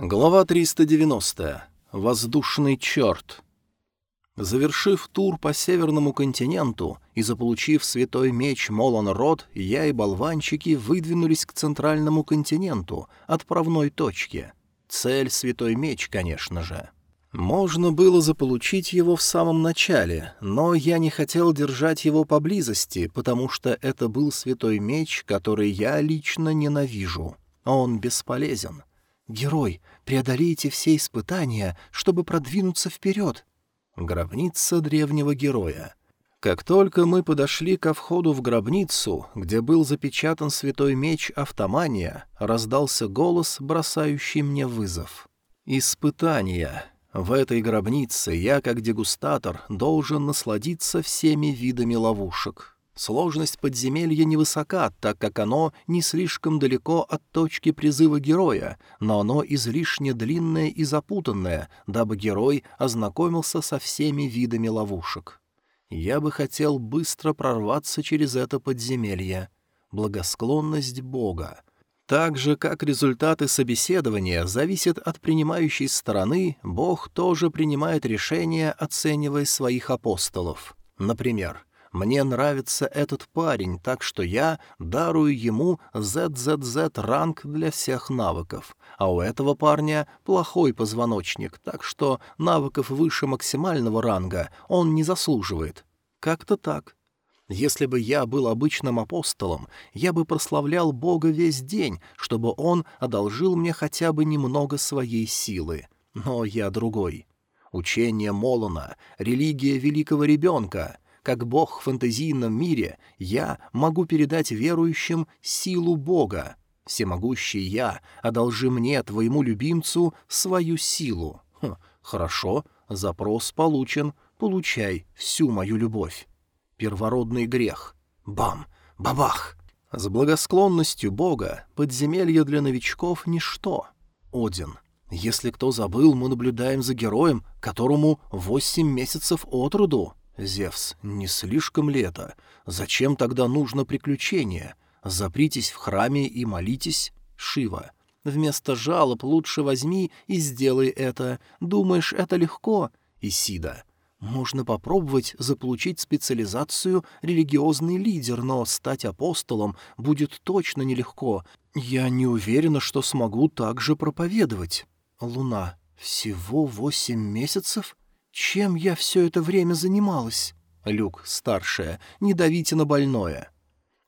Глава 390. Воздушный черт. Завершив тур по Северному континенту и заполучив святой меч Молон Род, я и болванчики выдвинулись к Центральному континенту, отправной точке. Цель — святой меч, конечно же. Можно было заполучить его в самом начале, но я не хотел держать его поблизости, потому что это был святой меч, который я лично ненавижу. Он бесполезен. «Герой, преодолейте все испытания, чтобы продвинуться вперед!» Гробница древнего героя. Как только мы подошли ко входу в гробницу, где был запечатан святой меч Автомания, раздался голос, бросающий мне вызов. «Испытания!» В этой гробнице я, как дегустатор, должен насладиться всеми видами ловушек. Сложность подземелья невысока, так как оно не слишком далеко от точки призыва героя, но оно излишне длинное и запутанное, дабы герой ознакомился со всеми видами ловушек. Я бы хотел быстро прорваться через это подземелье. Благосклонность Бога. Так же, как результаты собеседования зависят от принимающей стороны, Бог тоже принимает решения, оценивая своих апостолов. Например, мне нравится этот парень, так что я дарую ему ZZZ-ранг для всех навыков. А у этого парня плохой позвоночник, так что навыков выше максимального ранга он не заслуживает. Как-то так. Если бы я был обычным апостолом, я бы прославлял Бога весь день, чтобы он одолжил мне хотя бы немного своей силы. Но я другой. Учение Молона, религия великого ребенка — как бог в фантазийном мире, я могу передать верующим силу Бога. Всемогущий я, одолжи мне, твоему любимцу, свою силу. Хм, хорошо, запрос получен, получай всю мою любовь. Первородный грех. Бам! Бабах! С благосклонностью Бога подземелье для новичков — ничто. Один. Если кто забыл, мы наблюдаем за героем, которому восемь месяцев от роду. Зевс, не слишком ли это? Зачем тогда нужно приключение? Запритесь в храме и молитесь? Шива. Вместо жалоб лучше возьми и сделай это. Думаешь, это легко? Исида. Можно попробовать заполучить специализацию религиозный лидер, но стать апостолом будет точно нелегко. Я не уверена, что смогу так же проповедовать. Луна. Всего восемь месяцев? «Чем я все это время занималась?» Люк, старшая, не давите на больное.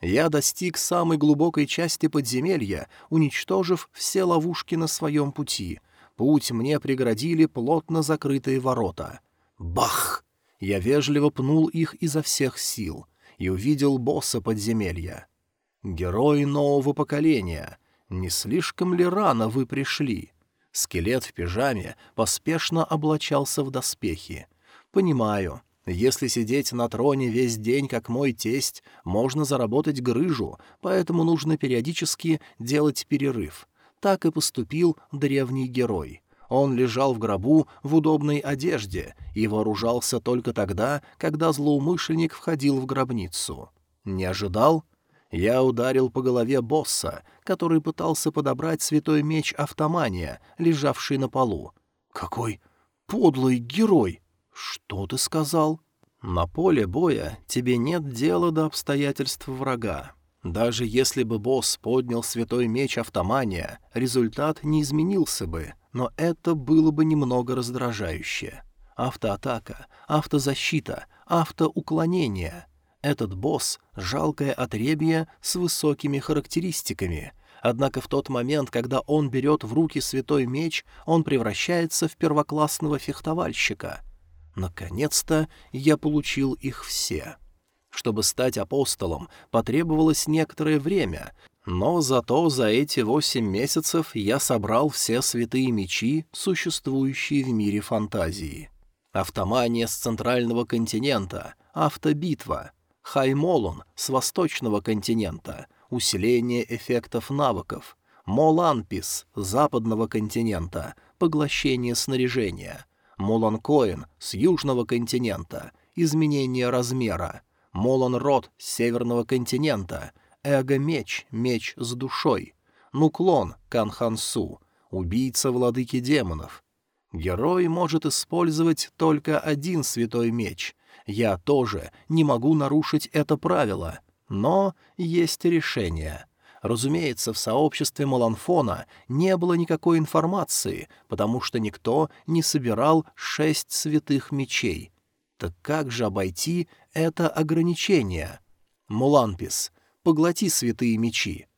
Я достиг самой глубокой части подземелья, уничтожив все ловушки на своем пути. Путь мне преградили плотно закрытые ворота. Бах! Я вежливо пнул их изо всех сил и увидел босса подземелья. Герой нового поколения. Не слишком ли рано вы пришли? Скелет в пижаме поспешно облачался в доспехи. «Понимаю. Если сидеть на троне весь день, как мой тесть, можно заработать грыжу, поэтому нужно периодически делать перерыв. Так и поступил древний герой. Он лежал в гробу в удобной одежде и вооружался только тогда, когда злоумышленник входил в гробницу. Не ожидал? Я ударил по голове босса, который пытался подобрать святой меч Автомания, лежавший на полу. «Какой подлый герой! Что ты сказал?» «На поле боя тебе нет дела до обстоятельств врага. Даже если бы босс поднял святой меч Автомания, результат не изменился бы, но это было бы немного раздражающе. Автоатака, автозащита, автоуклонение — этот босс — жалкое отребье с высокими характеристиками. Однако в тот момент, когда он берет в руки святой меч, он превращается в первоклассного фехтовальщика. Наконец-то я получил их все. Чтобы стать апостолом, потребовалось некоторое время, но зато за эти восемь месяцев я собрал все святые мечи, существующие в мире фантазии. Автомания с центрального континента, автобитва — Хаймолон с восточного континента, усиление эффектов навыков, Моланпис с западного континента, поглощение снаряжения, Моланкоин с южного континента, изменение размера, Моланрод с северного континента, Эго-меч, меч с душой, Нуклон, Канхансу, убийца владыки демонов. Герой может использовать только один святой меч. Я тоже не могу нарушить это правило, но есть решение. Разумеется, в сообществе Маланфона не было никакой информации, потому что никто не собирал шесть святых мечей. Так как же обойти это ограничение? Муланпис, поглоти святые мечи.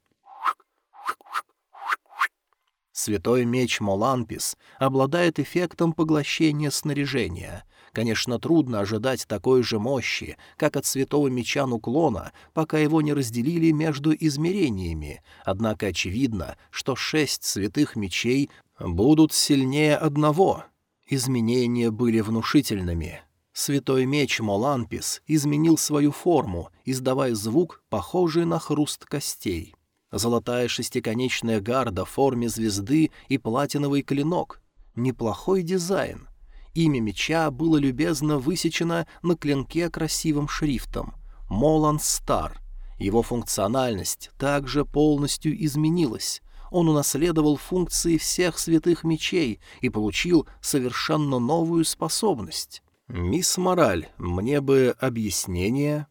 Святой меч Моланпис обладает эффектом поглощения снаряжения. Конечно, трудно ожидать такой же мощи, как от святого меча Нуклона, пока его не разделили между измерениями, однако очевидно, что шесть святых мечей будут сильнее одного. Изменения были внушительными. Святой меч Моланпис изменил свою форму, издавая звук, похожий на хруст костей. Золотая шестиконечная гарда в форме звезды и платиновый клинок. Неплохой дизайн. Имя меча было любезно высечено на клинке красивым шрифтом «Молан Стар». Его функциональность также полностью изменилась. Он унаследовал функции всех святых мечей и получил совершенно новую способность. «Мисс Мораль, мне бы объяснение?»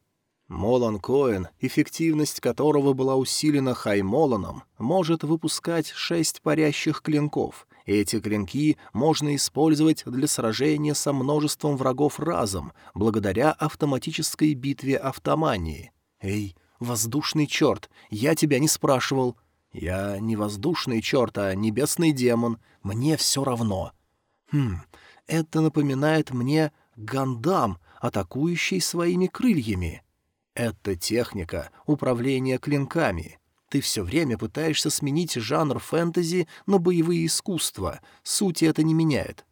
Молан Коэн, эффективность которого была усилена Хаймоланом, может выпускать шесть парящих клинков, эти клинки можно использовать для сражения со множеством врагов разом, благодаря автоматической битве автомании. «Эй, воздушный черт, я тебя не спрашивал». «Я не воздушный черт, а небесный демон. Мне все равно». «Хм, это напоминает мне Гандам, атакующий своими крыльями». «Это техника управления клинками». Ты все время пытаешься сменить жанр фэнтези на боевые искусства. Сути это не меняет.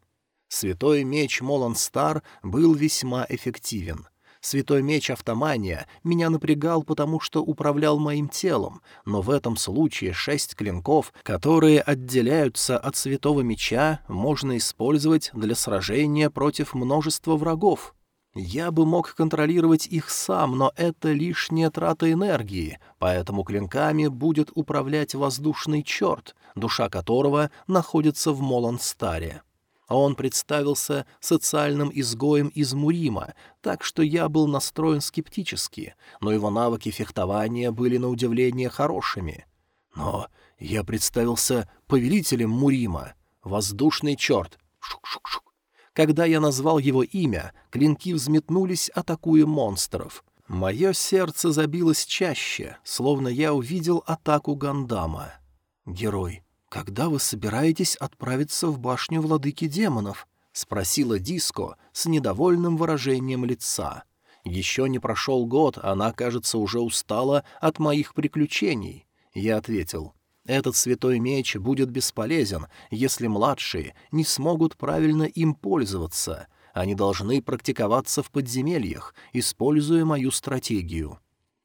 Святой меч Молан Стар был весьма эффективен. Святой меч Автомания меня напрягал, потому что управлял моим телом, но в этом случае шесть клинков, которые отделяются от святого меча, можно использовать для сражения против множества врагов. Я бы мог контролировать их сам, но это лишняя трата энергии, поэтому клинками будет управлять воздушный черт, душа которого находится в Моланстаре. Он представился социальным изгоем из Мурима, так что я был настроен скептически, но его навыки фехтования были на удивление хорошими. Но я представился повелителем Мурима. Воздушный черт. Шук-шук-шук. Когда я назвал его имя, клинки взметнулись, атакуя монстров. Мое сердце забилось чаще, словно я увидел атаку Гандама. «Герой, когда вы собираетесь отправиться в башню владыки демонов?» — спросила Диско с недовольным выражением лица. Еще не прошел год, она, кажется, уже устала от моих приключений. Я ответил, этот святой меч будет бесполезен, если младшие не смогут правильно им пользоваться. Они должны практиковаться в подземельях, используя мою стратегию.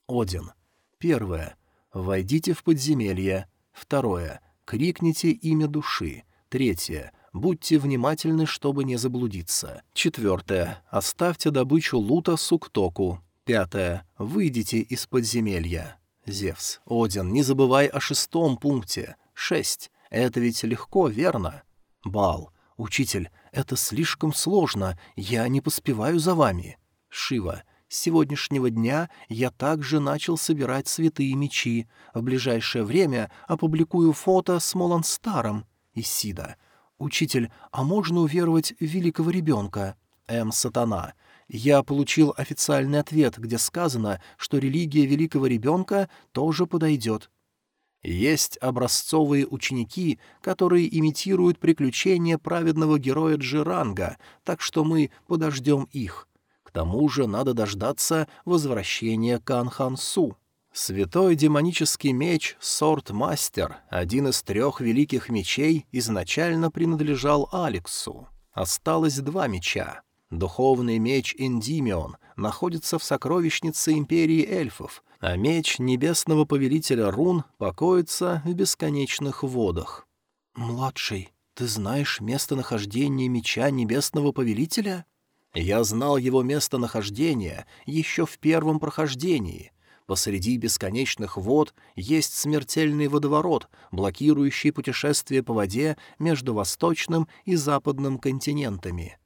Один. Первое. Войдите в подземелье. Второе. Крикните имя души. Третье. Будьте внимательны, чтобы не заблудиться. Четвертое. Оставьте добычу лута суктоку. Пятое. Выйдите из подземелья. Зевс. Один, не забывай о шестом пункте. Шесть. Это ведь легко, верно? Бал. Учитель, это слишком сложно, я не поспеваю за вами. Шива. С сегодняшнего дня я также начал собирать святые мечи. В ближайшее время опубликую фото с Моланстаром. Исида. Учитель, а можно уверовать великого ребенка? М. Сатана. Я получил официальный ответ, где сказано, что религия великого ребенка тоже подойдет. Есть образцовые ученики, которые имитируют приключения праведного героя Джиранга, так что мы подождем их. К тому же надо дождаться возвращения Канхансу. Святой демонический меч Сорт-Мастер, один из трех великих мечей, изначально принадлежал Алексу. Осталось два меча. Духовный меч Эндимион находится в сокровищнице Империи эльфов, а меч Небесного Повелителя Рун покоится в бесконечных водах. «Младший, ты знаешь местонахождение меча Небесного Повелителя?» «Я знал его местонахождение еще в первом прохождении. Посреди бесконечных вод есть смертельный водоворот, блокирующий путешествие по воде между восточным и западным континентами.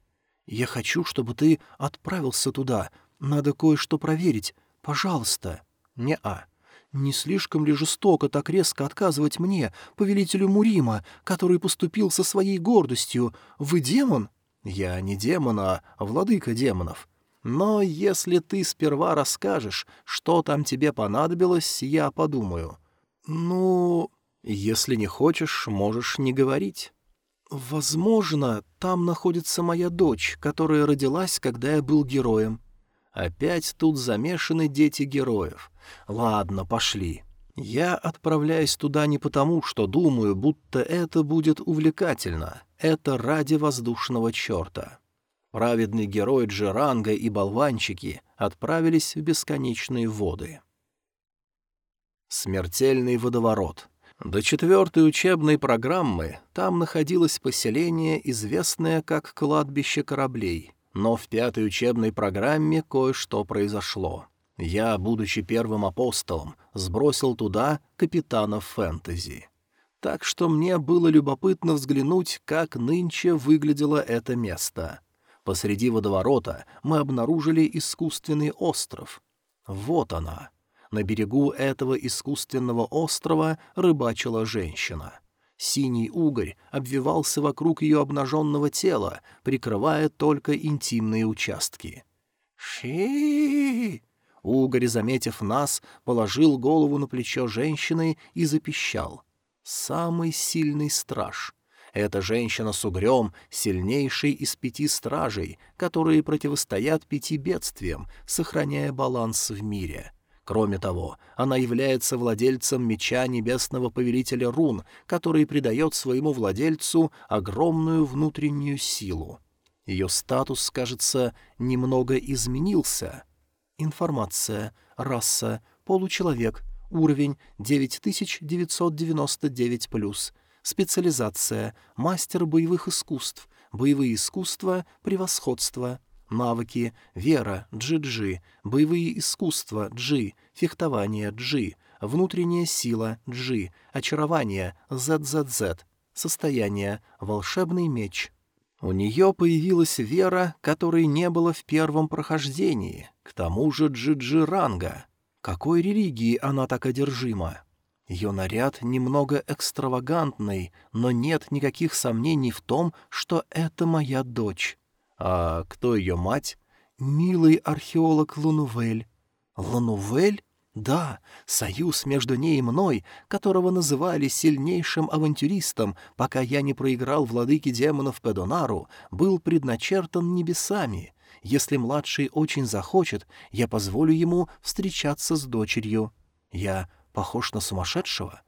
«Я хочу, чтобы ты отправился туда. Надо кое-что проверить. Пожалуйста». «Не-а». «Не слишком ли жестоко так резко отказывать мне, повелителю Мурима, который поступил со своей гордостью? Вы демон?» «Я не демон, а владыка демонов. Но если ты сперва расскажешь, что там тебе понадобилось, я подумаю. Ну, если не хочешь, можешь не говорить. Возможно, там находится моя дочь, которая родилась, когда я был героем. Опять тут замешаны дети героев. Ладно, пошли. Я отправляюсь туда не потому, что думаю, будто это будет увлекательно. Это ради воздушного черта. Праведный герой Джеранга и болванчики отправились в бесконечные воды. Смертельный водоворот. До четвертой учебной программы там находилось поселение, известное как кладбище кораблей, но в пятой учебной программе кое-что произошло. Я, будучи первым апостолом, сбросил туда капитана фэнтези. Так что мне было любопытно взглянуть, как нынче выглядело это место — Посреди водоворота мы обнаружили искусственный остров. Вот она. На берегу этого искусственного острова рыбачила женщина. Синий угорь обвивался вокруг ее обнаженного тела, прикрывая только интимные участки. «Ши!» Угорь, заметив нас, положил голову на плечо женщины и запищал. «Самый сильный страж. Эта женщина с угрём — сильнейший из пяти стражей, которые противостоят пяти бедствиям, сохраняя баланс в мире. Кроме того, она является владельцем меча небесного повелителя рун, который придает своему владельцу огромную внутреннюю силу. Ее статус, кажется, немного изменился. Информация. Раса. Получеловек. Уровень 9999+ специализация, мастер боевых искусств, боевые искусства, превосходство, навыки, вера, джи-джи, боевые искусства, джи, фехтование, джи, внутренняя сила, джи, очарование, ззз, состояние, волшебный меч. У нее появилась вера, которой не было в первом прохождении, к тому же джи-джи ранга. Какой религии она так одержима? Ее наряд немного экстравагантный, но нет никаких сомнений в том, что это моя дочь. А кто ее мать? Милый археолог Лунувель. Лунувель? Да, союз между ней и мной, которого называли сильнейшим авантюристом, пока я не проиграл владыке демонов Педонару, был предначертан небесами. Если младший очень захочет, я позволю ему встречаться с дочерью. Я похож на сумасшедшего?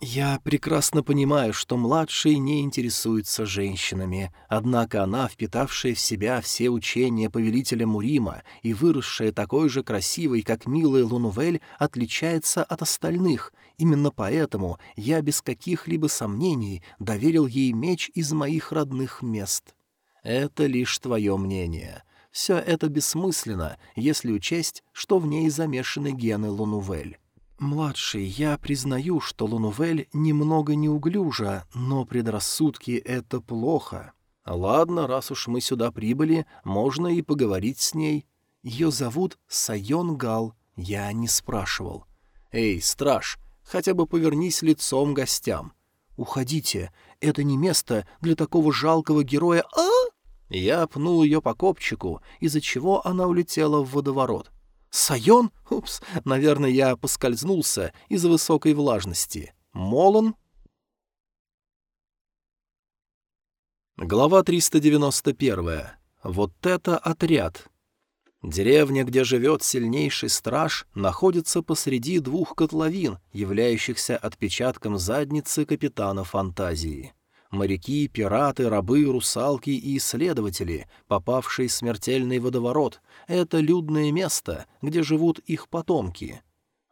Я прекрасно понимаю, что младший не интересуется женщинами, однако она, впитавшая в себя все учения повелителя Мурима и выросшая такой же красивой, как милая Лунувель, отличается от остальных. Именно поэтому я без каких-либо сомнений доверил ей меч из моих родных мест. Это лишь твое мнение. Все это бессмысленно, если учесть, что в ней замешаны гены Лунувель. «Младший, я признаю, что Лунувель немного неуглюжа, но предрассудки — это плохо. Ладно, раз уж мы сюда прибыли, можно и поговорить с ней. Ее зовут Сайон Гал, я не спрашивал. Эй, страж, хотя бы повернись лицом гостям. Уходите, это не место для такого жалкого героя. А? Я пнул ее по копчику, из-за чего она улетела в водоворот. Сайон? Упс, наверное, я поскользнулся из-за высокой влажности. Молон? Глава 391. Вот это отряд. Деревня, где живет сильнейший страж, находится посреди двух котловин, являющихся отпечатком задницы капитана фантазии. Моряки, пираты, рабы, русалки и исследователи, попавшие в смертельный водоворот, — это людное место, где живут их потомки.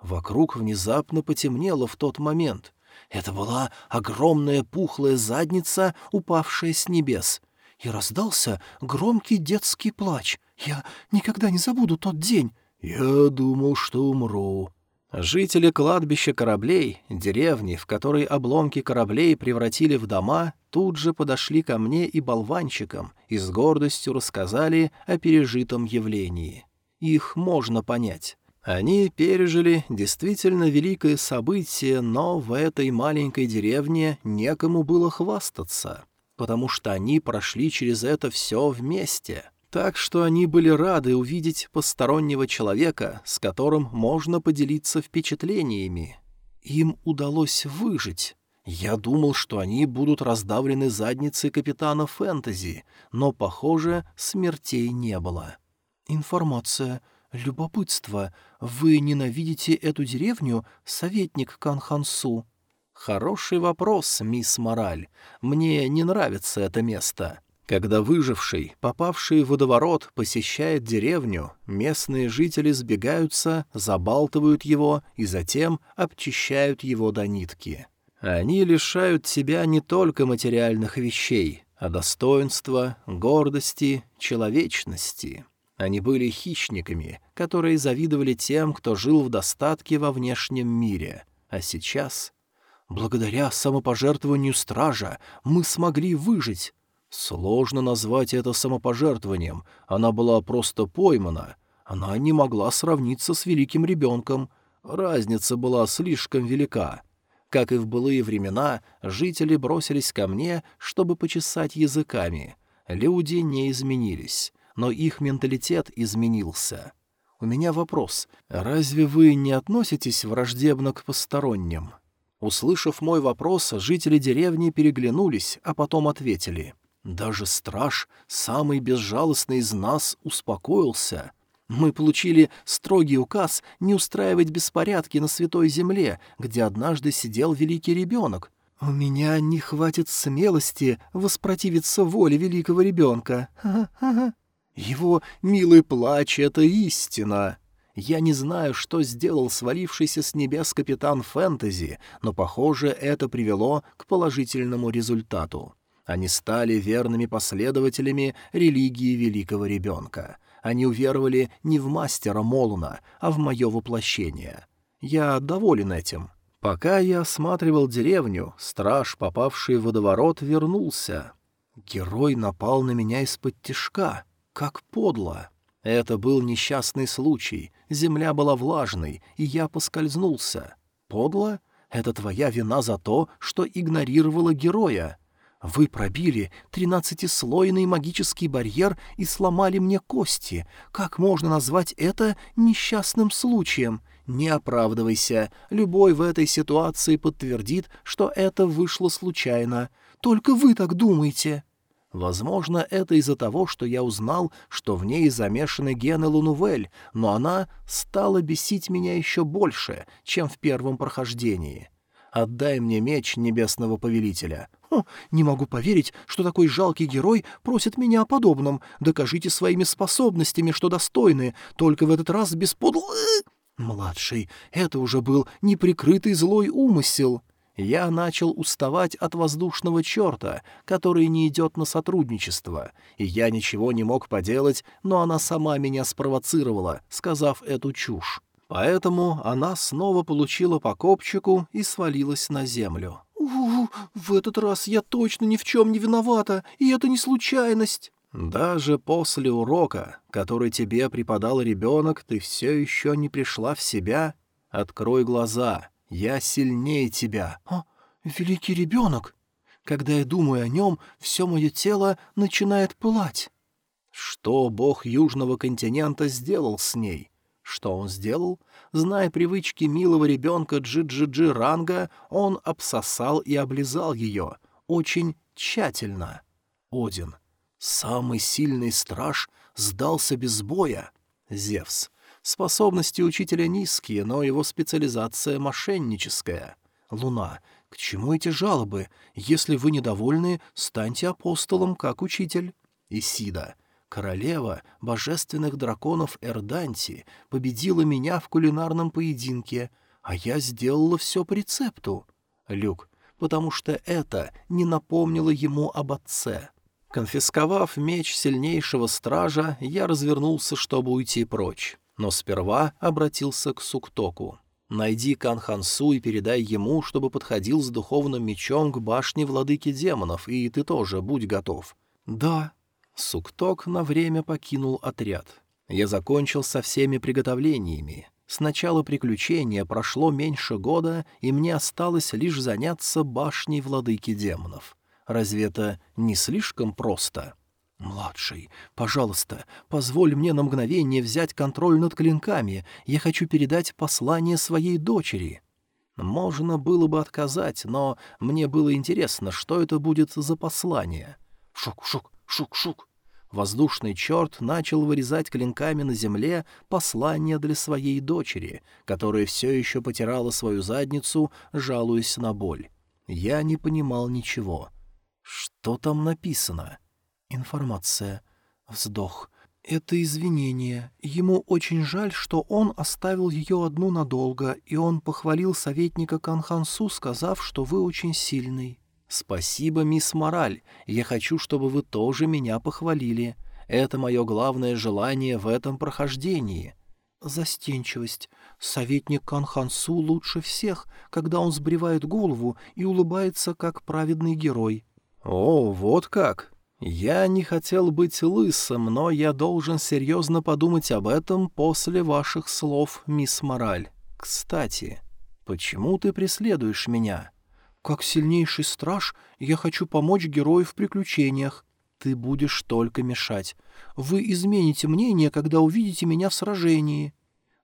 Вокруг внезапно потемнело в тот момент. Это была огромная пухлая задница, упавшая с небес. И раздался громкий детский плач. «Я никогда не забуду тот день». «Я думал, что умру». Жители кладбища кораблей, деревни, в которой обломки кораблей превратили в дома, тут же подошли ко мне и болванчикам и с гордостью рассказали о пережитом явлении. Их можно понять. Они пережили действительно великое событие, но в этой маленькой деревне некому было хвастаться, потому что они прошли через это все вместе. Так что они были рады увидеть постороннего человека, с которым можно поделиться впечатлениями. Им удалось выжить. Я думал, что они будут раздавлены задницей капитана Фэнтези, но, похоже, смертей не было. Информация. Любопытство. Вы ненавидите эту деревню, советник Канхансу? Хороший вопрос, мисс Мораль. Мне не нравится это место. Когда выживший, попавший в водоворот, посещает деревню, местные жители сбегаются, забалтывают его и затем обчищают его до нитки. Они лишают себя не только материальных вещей, а достоинства, гордости, человечности. Они были хищниками, которые завидовали тем, кто жил в достатке во внешнем мире. А сейчас, благодаря самопожертвованию стража, мы смогли выжить, Сложно назвать это самопожертвованием, она была просто поймана. Она не могла сравниться с великим ребенком. Разница была слишком велика. Как и в былые времена, жители бросились ко мне, чтобы почесать языками. Люди не изменились, но их менталитет изменился. У меня вопрос. Разве вы не относитесь враждебно к посторонним? Услышав мой вопрос, жители деревни переглянулись, а потом ответили — даже страж, самый безжалостный из нас, успокоился. Мы получили строгий указ не устраивать беспорядки на Святой Земле, где однажды сидел великий ребенок. У меня не хватит смелости воспротивиться воле великого ребенка. Его милый плач — это истина. Я не знаю, что сделал свалившийся с небес капитан Фэнтези, но, похоже, это привело к положительному результату. Они стали верными последователями религии великого ребенка. Они уверовали не в мастера Молуна, а в мое воплощение. Я доволен этим. Пока я осматривал деревню, страж, попавший в водоворот, вернулся. Герой напал на меня из-под тишка. Как подло! Это был несчастный случай. Земля была влажной, и я поскользнулся. Подло? Это твоя вина за то, что игнорировала героя. Вы пробили тринадцатислойный магический барьер и сломали мне кости. Как можно назвать это несчастным случаем? Не оправдывайся. Любой в этой ситуации подтвердит, что это вышло случайно. Только вы так думаете. Возможно, это из-за того, что я узнал, что в ней замешаны гены Лунувель, но она стала бесить меня еще больше, чем в первом прохождении. Отдай мне меч небесного повелителя. Не могу поверить, что такой жалкий герой просит меня о подобном. Докажите своими способностями, что достойны, только в этот раз без подл... Младший, это уже был неприкрытый злой умысел. Я начал уставать от воздушного черта, который не идет на сотрудничество, и я ничего не мог поделать, но она сама меня спровоцировала, сказав эту чушь. Поэтому она снова получила по копчику и свалилась на землю. «У, в этот раз я точно ни в чем не виновата, и это не случайность». «Даже после урока, который тебе преподал ребенок, ты все еще не пришла в себя? Открой глаза, я сильнее тебя». «А, великий ребенок! Когда я думаю о нем, все мое тело начинает пылать». Что бог Южного континента сделал с ней? Что он сделал? Зная привычки милого ребенка Джи-Джи-Джи Ранга, он обсосал и облизал ее. Очень тщательно. Один. Самый сильный страж сдался без боя. Зевс. Способности учителя низкие, но его специализация мошенническая. Луна. К чему эти жалобы? Если вы недовольны, станьте апостолом, как учитель. Исида. Королева божественных драконов Эрданти победила меня в кулинарном поединке, а я сделала все по рецепту. Люк, потому что это не напомнило ему об отце. Конфисковав меч сильнейшего стража, я развернулся, чтобы уйти прочь, но сперва обратился к Суктоку. Найди Канхансу и передай ему, чтобы подходил с духовным мечом к башне владыки демонов, и ты тоже будь готов». «Да». Сукток на время покинул отряд. Я закончил со всеми приготовлениями. С начала приключения прошло меньше года, и мне осталось лишь заняться башней владыки демонов. Разве это не слишком просто?» «Младший, пожалуйста, позволь мне на мгновение взять контроль над клинками. Я хочу передать послание своей дочери». Можно было бы отказать, но мне было интересно, что это будет за послание. Шук-шук, шук-шук. Воздушный черт начал вырезать клинками на земле послание для своей дочери, которая все еще потирала свою задницу, жалуясь на боль. Я не понимал ничего. Что там написано? — Информация. Вздох. Это извинение. Ему очень жаль, что он оставил ее одну надолго, и он похвалил советника Канхансу, сказав, что вы очень сильный. Спасибо, мисс Мораль. Я хочу, чтобы вы тоже меня похвалили. Это мое главное желание в этом прохождении. Застенчивость. Советник Канхансу лучше всех, когда он сбривает голову и улыбается, как праведный герой. О, вот как! «Я не хотел быть лысым, но я должен серьезно подумать об этом после ваших слов, мисс Мораль. Кстати, почему ты преследуешь меня?» «Как сильнейший страж, я хочу помочь герою в приключениях. Ты будешь только мешать. Вы измените мнение, когда увидите меня в сражении».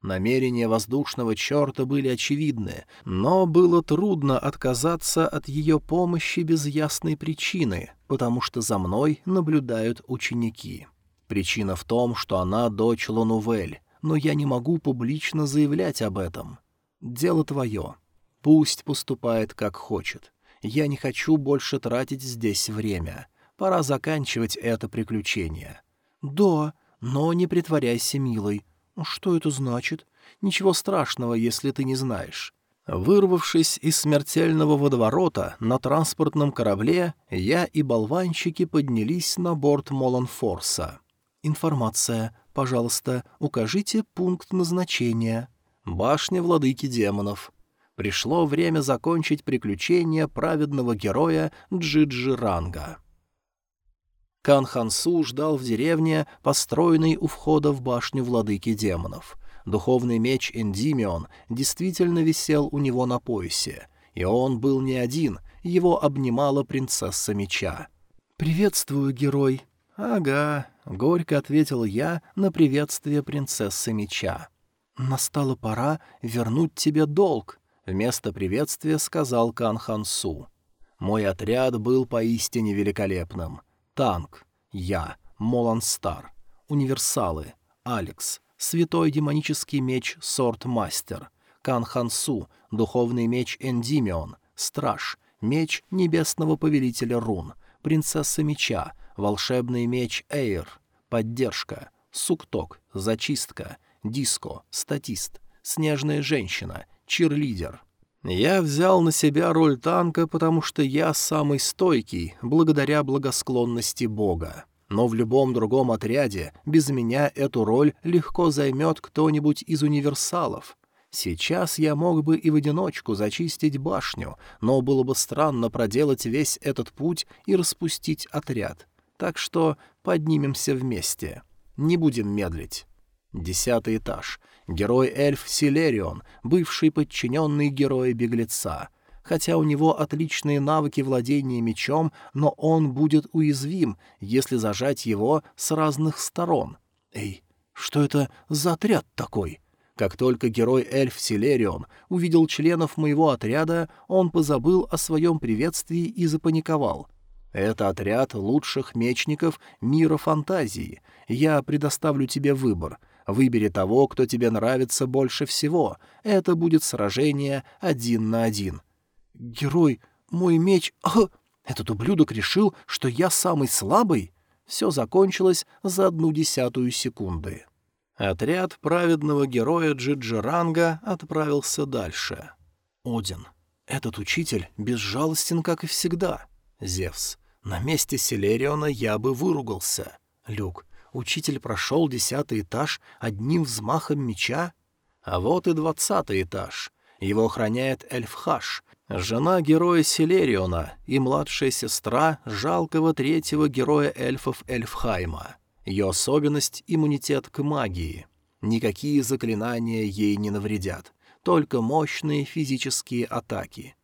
Намерения воздушного черта были очевидны, но было трудно отказаться от ее помощи без ясной причины, потому что за мной наблюдают ученики. Причина в том, что она дочь Лонувель, но я не могу публично заявлять об этом. Дело твое. Пусть поступает как хочет. Я не хочу больше тратить здесь время. Пора заканчивать это приключение. Да, но не притворяйся милой. «Что это значит? Ничего страшного, если ты не знаешь». Вырвавшись из смертельного водоворота на транспортном корабле, я и болванщики поднялись на борт Моланфорса. «Информация. Пожалуйста, укажите пункт назначения». «Башня владыки демонов». Пришло время закончить приключения праведного героя Джиджи Ранга. Кан Хансу ждал в деревне, построенной у входа в башню владыки демонов. Духовный меч Эндимион действительно висел у него на поясе, и он был не один, его обнимала принцесса меча. «Приветствую, герой!» «Ага», — горько ответил я на приветствие принцессы меча. «Настала пора вернуть тебе долг», — вместо приветствия сказал Кан Хансу. Мой отряд был поистине великолепным — Танк, я, Моланстар, Универсалы, Алекс, Святой демонический меч Сорт-мастер, Кан Хансу, Духовный меч Эндимион, Страж, Меч Небесного Повелителя Рун, Принцесса Меча, Волшебный меч Эйр, Поддержка, Сукток, Зачистка, Диско, Статист, Снежная женщина, Чирлидер — я взял на себя роль танка, потому что я самый стойкий, благодаря благосклонности Бога. Но в любом другом отряде без меня эту роль легко займет кто-нибудь из универсалов. Сейчас я мог бы и в одиночку зачистить башню, но было бы странно проделать весь этот путь и распустить отряд. Так что поднимемся вместе. Не будем медлить. Десятый этаж. Герой-эльф Силерион, бывший подчиненный героя-беглеца. Хотя у него отличные навыки владения мечом, но он будет уязвим, если зажать его с разных сторон. Эй, что это за отряд такой? Как только герой-эльф Силерион увидел членов моего отряда, он позабыл о своем приветствии и запаниковал. Это отряд лучших мечников мира фантазии. Я предоставлю тебе выбор — Выбери того, кто тебе нравится больше всего. Это будет сражение один на один. Герой, мой меч... Ах! Этот ублюдок решил, что я самый слабый? Все закончилось за одну десятую секунды. Отряд праведного героя Джиджиранга отправился дальше. Один. Этот учитель безжалостен, как и всегда. Зевс. На месте Селериона я бы выругался. Люк учитель прошел десятый этаж одним взмахом меча? А вот и двадцатый этаж. Его охраняет Эльфхаш, жена героя Селериона и младшая сестра жалкого третьего героя эльфов Эльфхайма. Ее особенность — иммунитет к магии. Никакие заклинания ей не навредят, только мощные физические атаки.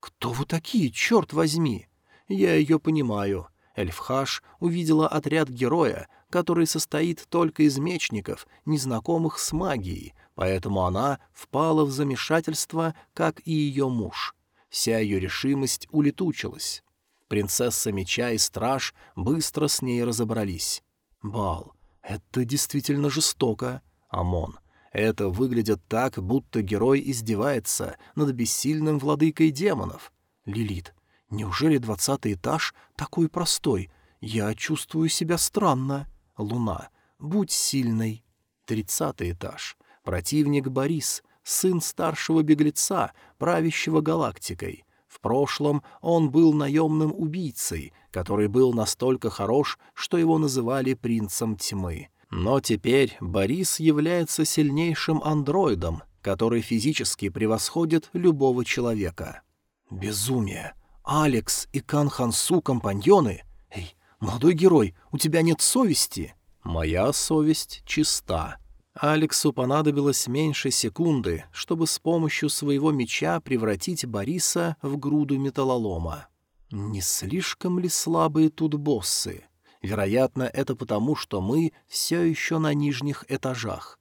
«Кто вы такие, черт возьми?» «Я ее понимаю. Эльфхаш увидела отряд героя, который состоит только из мечников, незнакомых с магией, поэтому она впала в замешательство, как и ее муж. Вся ее решимость улетучилась. Принцесса Меча и Страж быстро с ней разобрались. Бал. Это действительно жестоко. Амон. Это выглядит так, будто герой издевается над бессильным владыкой демонов. Лилит. Неужели двадцатый этаж такой простой? Я чувствую себя странно. Луна. Будь сильной. Тридцатый этаж. Противник Борис, сын старшего беглеца, правящего галактикой. В прошлом он был наемным убийцей, который был настолько хорош, что его называли принцем тьмы. Но теперь Борис является сильнейшим андроидом, который физически превосходит любого человека. Безумие. Алекс и Кан Хансу компаньоны? Эй, молодой герой, у тебя нет совести? Моя совесть чиста. Алексу понадобилось меньше секунды, чтобы с помощью своего меча превратить Бориса в груду металлолома. Не слишком ли слабые тут боссы? Вероятно, это потому, что мы все еще на нижних этажах.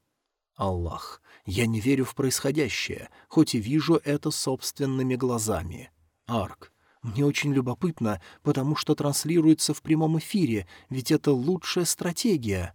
Аллах, я не верю в происходящее, хоть и вижу это собственными глазами. Арк, мне очень любопытно, потому что транслируется в прямом эфире, ведь это лучшая стратегия.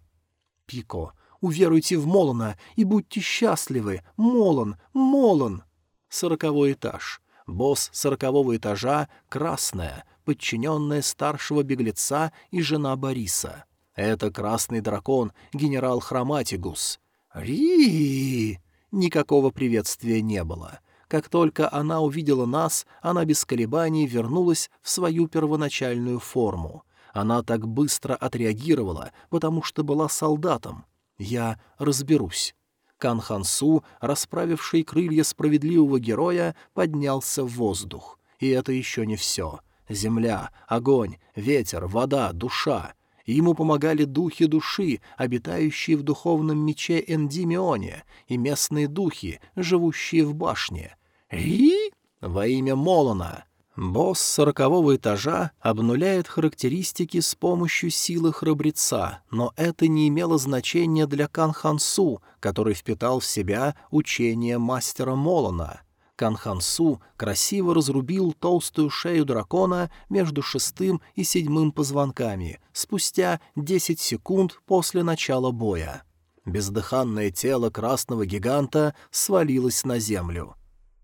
Пико, Уверуйте в Молона и будьте счастливы. Молон, Молон. Сороковой этаж. Босс сорокового этажа — красная, подчиненная старшего беглеца и жена Бориса. Это красный дракон, генерал Хроматигус. Ри! Никакого приветствия не было. Как только она увидела нас, она без колебаний вернулась в свою первоначальную форму. Она так быстро отреагировала, потому что была солдатом. Я разберусь. Кан Хансу, расправивший крылья справедливого героя, поднялся в воздух. И это еще не все. Земля, огонь, ветер, вода, душа. Ему помогали духи души, обитающие в духовном мече Эндимионе, и местные духи, живущие в башне. «Ри?» во имя Молона. Босс сорокового этажа обнуляет характеристики с помощью силы храбреца, но это не имело значения для Кан Хансу, который впитал в себя учение мастера Молона. Кан Хансу красиво разрубил толстую шею дракона между шестым и седьмым позвонками спустя десять секунд после начала боя. Бездыханное тело красного гиганта свалилось на землю.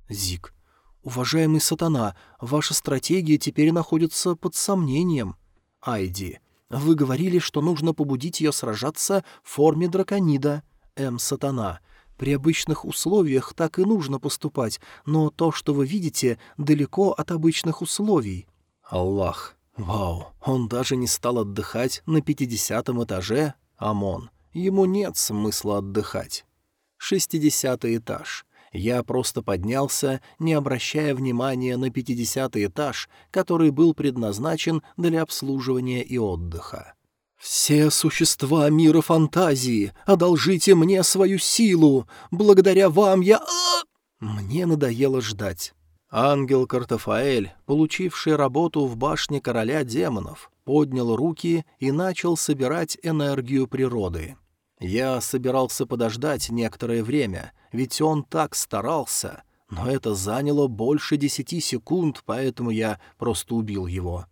Зик — «Уважаемый сатана, ваша стратегия теперь находится под сомнением». «Айди, вы говорили, что нужно побудить ее сражаться в форме драконида». «М. Сатана, при обычных условиях так и нужно поступать, но то, что вы видите, далеко от обычных условий». «Аллах, вау, он даже не стал отдыхать на пятидесятом этаже? Амон, ему нет смысла отдыхать». «Шестидесятый этаж». Я просто поднялся, не обращая внимания на пятидесятый этаж, который был предназначен для обслуживания и отдыха. «Все существа мира фантазии, одолжите мне свою силу! Благодаря вам я...» а! Мне надоело ждать. Ангел Картофаэль, получивший работу в башне короля демонов, поднял руки и начал собирать энергию природы. Я собирался подождать некоторое время, ведь он так старался, но это заняло больше десяти секунд, поэтому я просто убил его.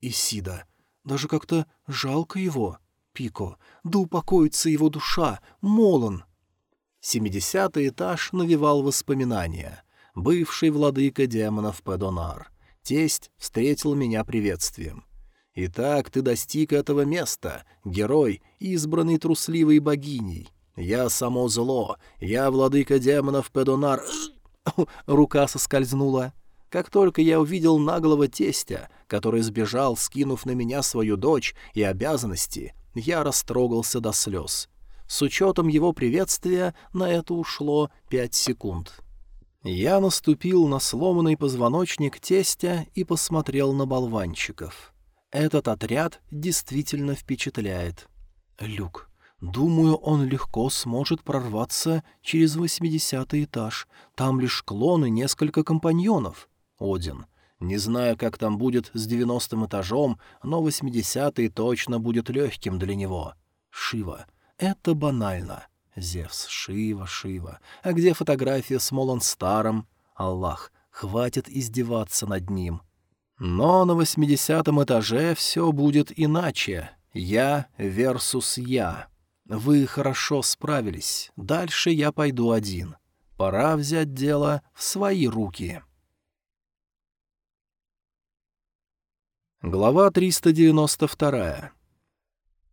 Исида. Даже как-то жалко его. Пико. Да упокоится его душа. Молон. Семидесятый этаж навевал воспоминания. Бывший владыка демонов Педонар. Тесть встретил меня приветствием. Итак, ты достиг этого места, герой, избранный трусливой богиней. Я само зло, я владыка демонов Педонар... Рука соскользнула. Как только я увидел наглого тестя, который сбежал, скинув на меня свою дочь и обязанности, я растрогался до слез. С учетом его приветствия на это ушло пять секунд. Я наступил на сломанный позвоночник тестя и посмотрел на болванчиков. Этот отряд действительно впечатляет. Люк, думаю, он легко сможет прорваться через восьмидесятый этаж. Там лишь клон и несколько компаньонов. Один. Не знаю, как там будет с девяностым этажом, но восьмидесятый точно будет легким для него. Шива. Это банально. Зевс, Шива, Шива. А где фотография с Молонстаром? Аллах, хватит издеваться над ним. Но на восьмидесятом этаже все будет иначе. Я versus я. Вы хорошо справились. Дальше я пойду один. Пора взять дело в свои руки. Глава 392.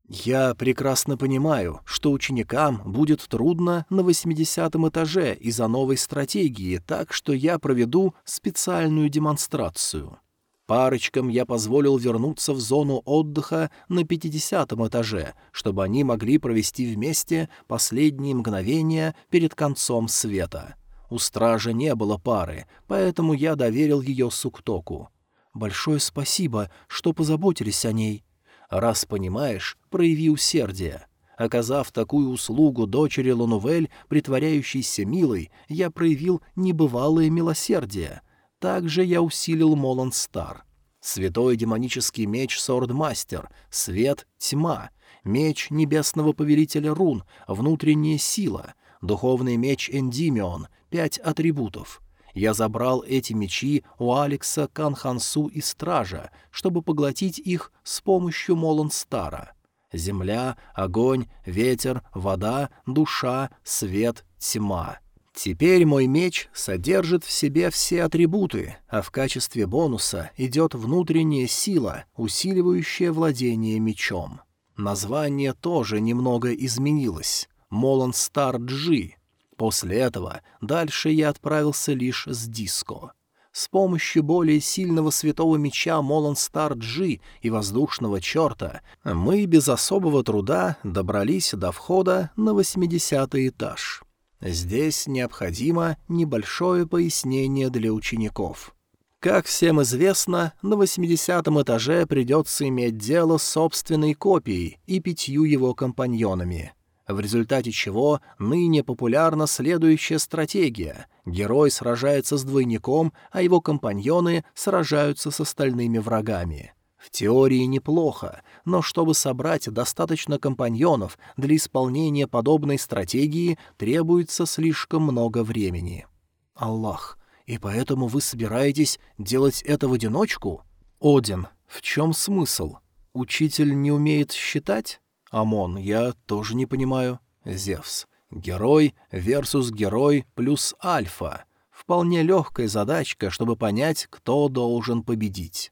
Я прекрасно понимаю, что ученикам будет трудно на 80 этаже из-за новой стратегии, так что я проведу специальную демонстрацию. Парочкам я позволил вернуться в зону отдыха на 50 этаже, чтобы они могли провести вместе последние мгновения перед концом света. У стража не было пары, поэтому я доверил ее Суктоку. «Большое спасибо, что позаботились о ней», Раз понимаешь, прояви усердие. Оказав такую услугу дочери Лунувель, притворяющейся милой, я проявил небывалое милосердие. Также я усилил Молан Стар. Святой демонический меч Сордмастер, свет — тьма, меч небесного повелителя рун, внутренняя сила, духовный меч Эндимион, пять атрибутов — я забрал эти мечи у Алекса, Канхансу и Стража, чтобы поглотить их с помощью Молонстара. Земля, огонь, ветер, вода, душа, свет, тьма. Теперь мой меч содержит в себе все атрибуты, а в качестве бонуса идет внутренняя сила, усиливающая владение мечом. Название тоже немного изменилось. Молонстар Джи — После этого дальше я отправился лишь с диско. С помощью более сильного святого меча Молон Стар Джи и воздушного черта мы без особого труда добрались до входа на восьмидесятый этаж. Здесь необходимо небольшое пояснение для учеников. Как всем известно, на восьмидесятом этаже придется иметь дело с собственной копией и пятью его компаньонами — в результате чего ныне популярна следующая стратегия. Герой сражается с двойником, а его компаньоны сражаются с остальными врагами. В теории неплохо, но чтобы собрать достаточно компаньонов для исполнения подобной стратегии, требуется слишком много времени. Аллах, и поэтому вы собираетесь делать это в одиночку? Один, в чем смысл? Учитель не умеет считать? Амон, я тоже не понимаю. Зевс. Герой versus герой плюс альфа. Вполне легкая задачка, чтобы понять, кто должен победить.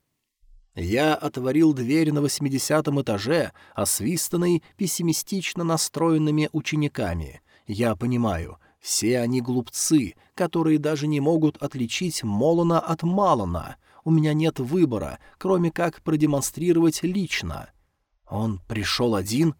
Я отворил дверь на восьмидесятом этаже, освистанной пессимистично настроенными учениками. Я понимаю, все они глупцы, которые даже не могут отличить Молона от Малона. У меня нет выбора, кроме как продемонстрировать лично. Он пришел один?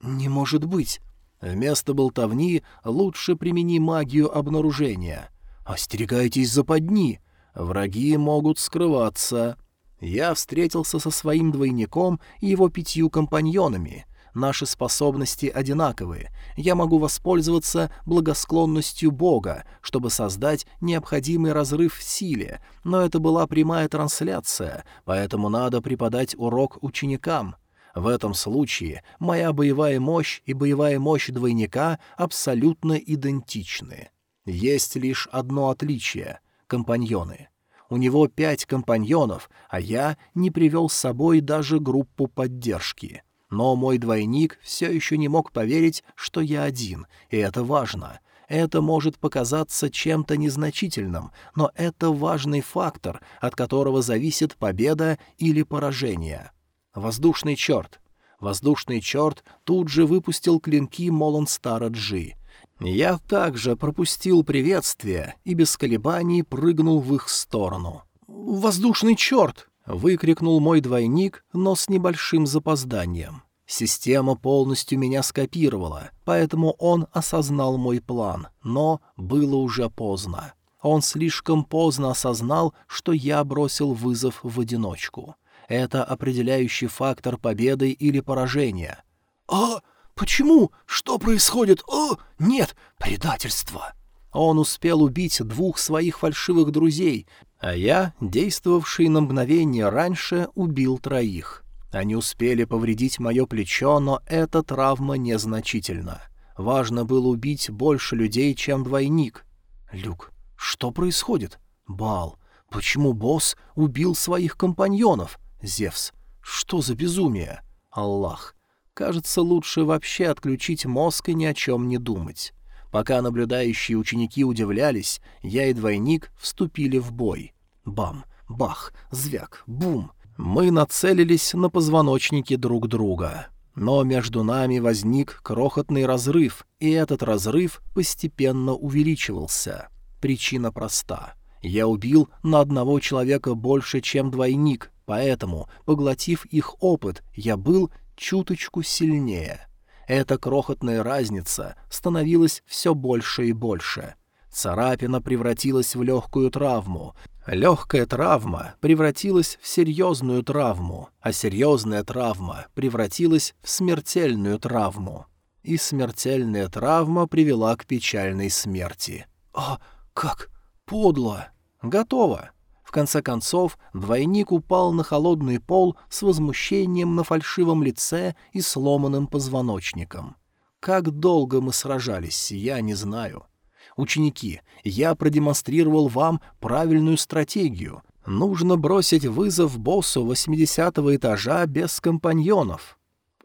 Не может быть. Вместо болтовни лучше примени магию обнаружения. Остерегайтесь западни. Враги могут скрываться. Я встретился со своим двойником и его пятью компаньонами. Наши способности одинаковые. Я могу воспользоваться благосклонностью Бога, чтобы создать необходимый разрыв в силе, но это была прямая трансляция, поэтому надо преподать урок ученикам. В этом случае моя боевая мощь и боевая мощь двойника абсолютно идентичны. Есть лишь одно отличие — компаньоны. У него пять компаньонов, а я не привел с собой даже группу поддержки. Но мой двойник все еще не мог поверить, что я один, и это важно. Это может показаться чем-то незначительным, но это важный фактор, от которого зависит победа или поражение. Воздушный черт. Воздушный черт тут же выпустил клинки Молонстара Джи. Я также пропустил приветствие и без колебаний прыгнул в их сторону. «Воздушный черт!» — выкрикнул мой двойник, но с небольшим запозданием. Система полностью меня скопировала, поэтому он осознал мой план, но было уже поздно. Он слишком поздно осознал, что я бросил вызов в одиночку. Это определяющий фактор победы или поражения. «А почему? Что происходит? О, нет, предательство!» Он успел убить двух своих фальшивых друзей, а я, действовавший на мгновение раньше, убил троих. Они успели повредить мое плечо, но эта травма незначительна. Важно было убить больше людей, чем двойник. Люк, что происходит? Бал. Почему босс убил своих компаньонов? Зевс. Что за безумие? Аллах. Кажется, лучше вообще отключить мозг и ни о чем не думать. Пока наблюдающие ученики удивлялись, я и двойник вступили в бой. Бам, бах, звяк, бум. Мы нацелились на позвоночники друг друга. Но между нами возник крохотный разрыв, и этот разрыв постепенно увеличивался. Причина проста. Я убил на одного человека больше, чем двойник, поэтому, поглотив их опыт, я был чуточку сильнее. Эта крохотная разница становилась все больше и больше. Царапина превратилась в легкую травму. Легкая травма превратилась в серьезную травму, а серьезная травма превратилась в смертельную травму. И смертельная травма привела к печальной смерти. «А, как? Подло!» «Готово!» Конце концов, двойник упал на холодный пол с возмущением на фальшивом лице и сломанным позвоночником. Как долго мы сражались, я не знаю. Ученики, я продемонстрировал вам правильную стратегию. Нужно бросить вызов боссу восьмидесятого этажа без компаньонов.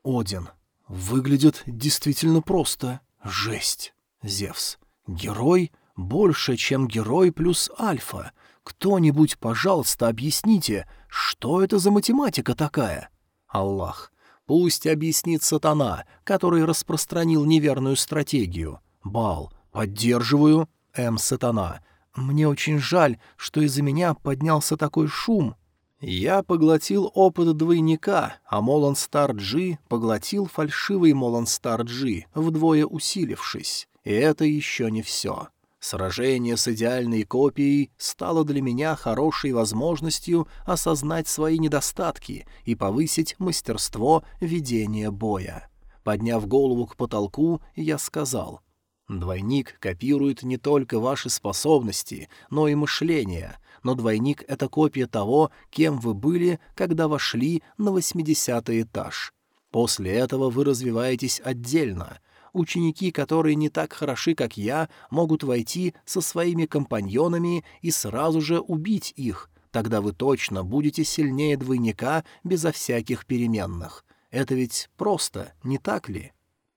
Один. Выглядит действительно просто. Жесть. Зевс. Герой больше, чем герой плюс альфа. Кто-нибудь, пожалуйста, объясните, что это за математика такая? Аллах. Пусть объяснит сатана, который распространил неверную стратегию. Бал. Поддерживаю. М. Сатана. Мне очень жаль, что из-за меня поднялся такой шум. Я поглотил опыт двойника, а Молан Стар Джи поглотил фальшивый Молан Стар Джи, вдвое усилившись. И это еще не все. Сражение с идеальной копией стало для меня хорошей возможностью осознать свои недостатки и повысить мастерство ведения боя. Подняв голову к потолку, я сказал, «Двойник копирует не только ваши способности, но и мышление, но двойник — это копия того, кем вы были, когда вошли на восьмидесятый этаж. После этого вы развиваетесь отдельно — ученики, которые не так хороши, как я, могут войти со своими компаньонами и сразу же убить их. Тогда вы точно будете сильнее двойника безо всяких переменных. Это ведь просто, не так ли?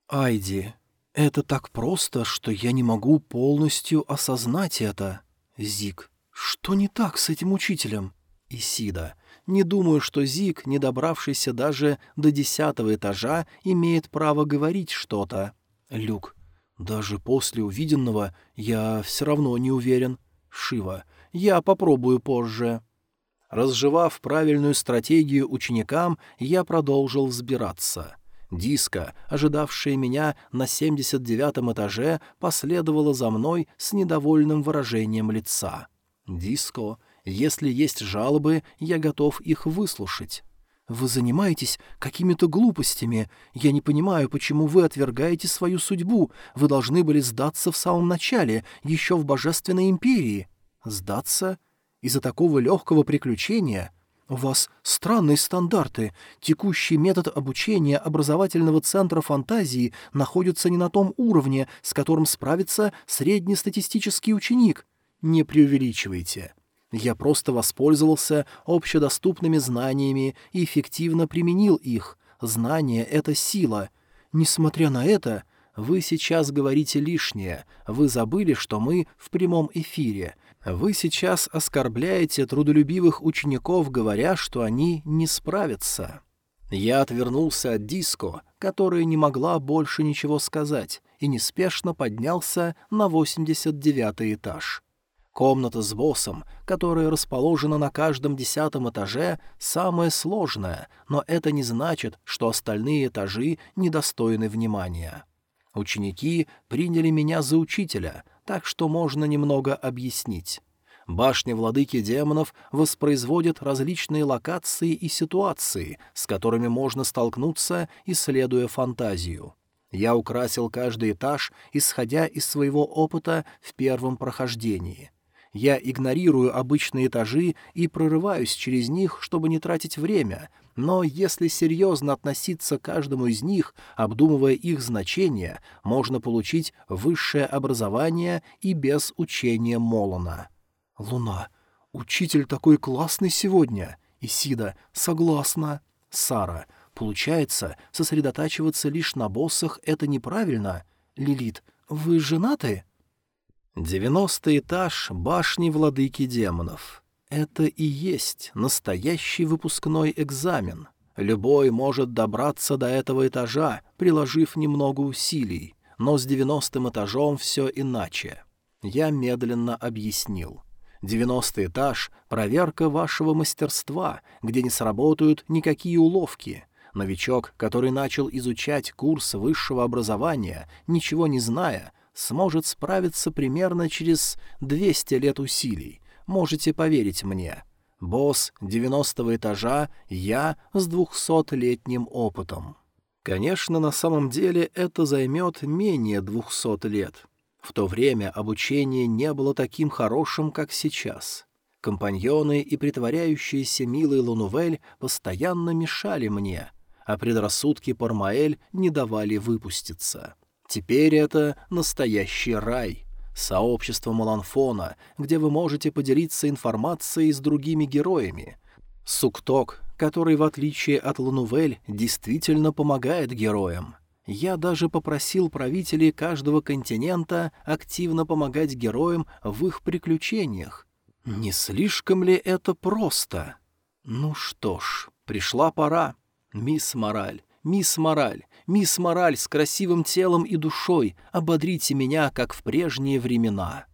Айди, это так просто, что я не могу полностью осознать это. Зик, что не так с этим учителем? Исида, не думаю, что Зик, не добравшийся даже до десятого этажа, имеет право говорить что-то. Люк. Даже после увиденного я все равно не уверен. Шива. Я попробую позже. Разжевав правильную стратегию ученикам, я продолжил взбираться. Диска, ожидавшая меня на 79-м этаже, последовала за мной с недовольным выражением лица. «Диско, если есть жалобы, я готов их выслушать». Вы занимаетесь какими-то глупостями. Я не понимаю, почему вы отвергаете свою судьбу. Вы должны были сдаться в самом начале, еще в Божественной Империи. Сдаться? Из-за такого легкого приключения? У вас странные стандарты. Текущий метод обучения образовательного центра фантазии находится не на том уровне, с которым справится среднестатистический ученик. Не преувеличивайте. Я просто воспользовался общедоступными знаниями и эффективно применил их. Знание — это сила. Несмотря на это, вы сейчас говорите лишнее. Вы забыли, что мы в прямом эфире. Вы сейчас оскорбляете трудолюбивых учеников, говоря, что они не справятся. Я отвернулся от диско, которая не могла больше ничего сказать, и неспешно поднялся на 89 этаж. Комната с боссом, которая расположена на каждом десятом этаже, самая сложная, но это не значит, что остальные этажи недостойны внимания. Ученики приняли меня за учителя, так что можно немного объяснить. Башня владыки демонов воспроизводит различные локации и ситуации, с которыми можно столкнуться, исследуя фантазию. Я украсил каждый этаж, исходя из своего опыта в первом прохождении. Я игнорирую обычные этажи и прорываюсь через них, чтобы не тратить время, но если серьезно относиться к каждому из них, обдумывая их значение, можно получить высшее образование и без учения Молона. Луна. Учитель такой классный сегодня. Исида. Согласна. Сара. Получается, сосредотачиваться лишь на боссах — это неправильно. Лилит. Вы женаты? Девяностый этаж башни владыки демонов. Это и есть настоящий выпускной экзамен. Любой может добраться до этого этажа, приложив немного усилий, но с девяностым этажом все иначе. Я медленно объяснил. Девяностый этаж — проверка вашего мастерства, где не сработают никакие уловки. Новичок, который начал изучать курс высшего образования, ничего не зная, сможет справиться примерно через 200 лет усилий. Можете поверить мне. Босс девяностого этажа — я с двухсотлетним опытом. Конечно, на самом деле это займет менее двухсот лет. В то время обучение не было таким хорошим, как сейчас. Компаньоны и притворяющиеся милый Лунувель постоянно мешали мне, а предрассудки Пармаэль не давали выпуститься. Теперь это настоящий рай. Сообщество Маланфона, где вы можете поделиться информацией с другими героями. Сукток, который, в отличие от Лунувель, действительно помогает героям. Я даже попросил правителей каждого континента активно помогать героям в их приключениях. Не слишком ли это просто? Ну что ж, пришла пора. Мисс Мораль, мисс Мораль, мисс Мораль с красивым телом и душой, ободрите меня, как в прежние времена.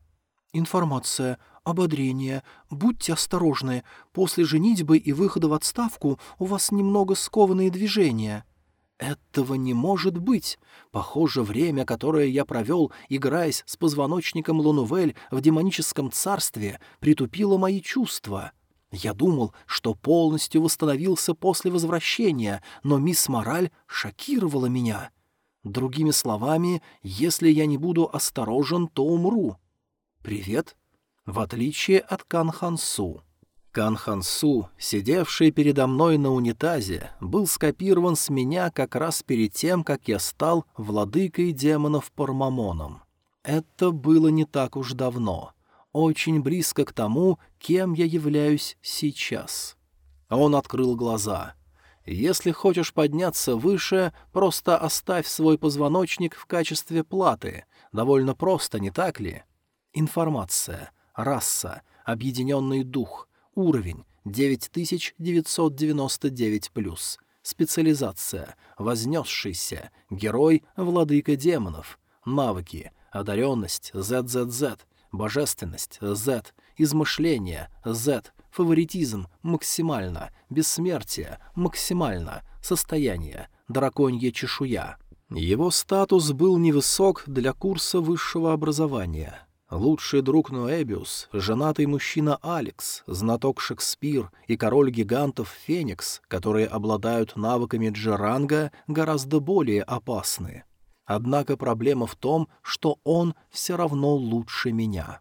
Информация. Ободрение. Будьте осторожны. После женитьбы и выхода в отставку у вас немного скованные движения. Этого не может быть. Похоже, время, которое я провел, играясь с позвоночником Лунувель в демоническом царстве, притупило мои чувства. Я думал, что полностью восстановился после возвращения, но мисс Мораль шокировала меня. Другими словами, если я не буду осторожен, то умру. Привет. В отличие от Кан Хансу. Кан Хансу, сидевший передо мной на унитазе, был скопирован с меня как раз перед тем, как я стал владыкой демонов Пармамоном. Это было не так уж давно, очень близко к тому, кем я являюсь сейчас. Он открыл глаза. «Если хочешь подняться выше, просто оставь свой позвоночник в качестве платы. Довольно просто, не так ли?» Информация, раса, объединенный дух, Уровень 9999+. Специализация. Вознесшийся. Герой. Владыка демонов. Навыки. Одаренность. ZZZ. Божественность. Z. Измышление. Z. Фаворитизм. Максимально. Бессмертие. Максимально. Состояние. Драконья чешуя. Его статус был невысок для курса высшего образования. Лучший друг Ноэбиус, женатый мужчина Алекс, знаток Шекспир и король гигантов Феникс, которые обладают навыками Джеранга, гораздо более опасны. Однако проблема в том, что он все равно лучше меня.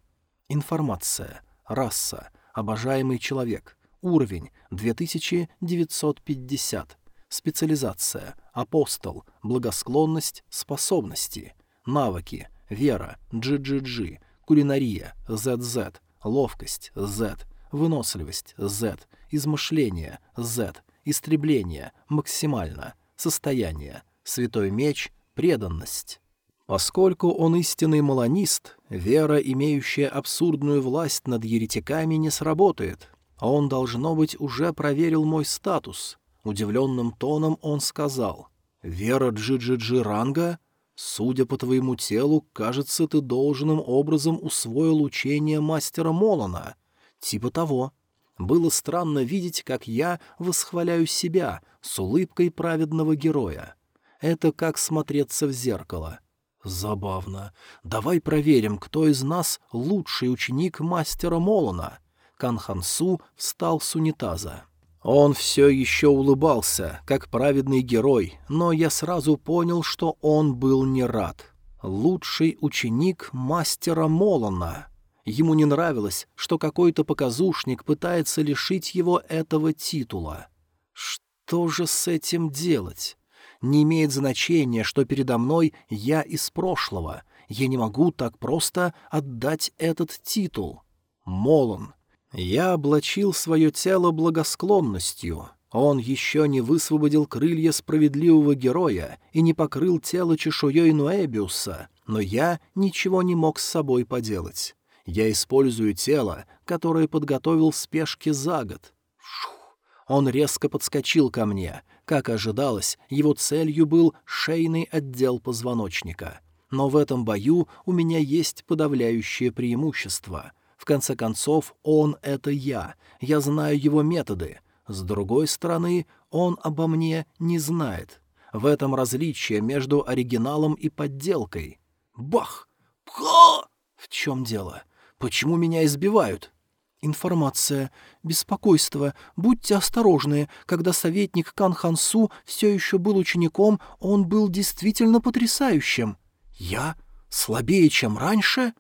Информация. Раса. Обожаемый человек. Уровень 2950. Специализация. Апостол. Благосклонность. Способности. Навыки. Вера. GGG кулинария — ZZ, ловкость — Z, выносливость — Z, измышление — Z, истребление — максимально, состояние, святой меч — преданность. Поскольку он истинный малонист, вера, имеющая абсурдную власть над еретиками, не сработает. А он, должно быть, уже проверил мой статус. Удивленным тоном он сказал. «Вера Джи-Джи-Джи ранга? Судя по твоему телу, кажется, ты должным образом усвоил учение мастера Молона. Типа того. Было странно видеть, как я восхваляю себя с улыбкой праведного героя. Это как смотреться в зеркало. Забавно. Давай проверим, кто из нас лучший ученик мастера Молона. Канхансу встал с унитаза. Он все еще улыбался, как праведный герой, но я сразу понял, что он был не рад. Лучший ученик мастера Молона. Ему не нравилось, что какой-то показушник пытается лишить его этого титула. Что же с этим делать? Не имеет значения, что передо мной я из прошлого. Я не могу так просто отдать этот титул. Молон. Я облачил свое тело благосклонностью. Он еще не высвободил крылья справедливого героя и не покрыл тело чешуей Нуэбиуса, но я ничего не мог с собой поделать. Я использую тело, которое подготовил в спешке за год. Шух. Он резко подскочил ко мне. Как ожидалось, его целью был шейный отдел позвоночника. Но в этом бою у меня есть подавляющее преимущество. В конце концов, он — это я. Я знаю его методы. С другой стороны, он обо мне не знает. В этом различие между оригиналом и подделкой. Бах! Пха! В чем дело? Почему меня избивают? Информация. Беспокойство. Будьте осторожны. Когда советник Кан Хансу все еще был учеником, он был действительно потрясающим. Я? Слабее, чем раньше?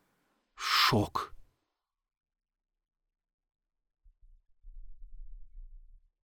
Шок.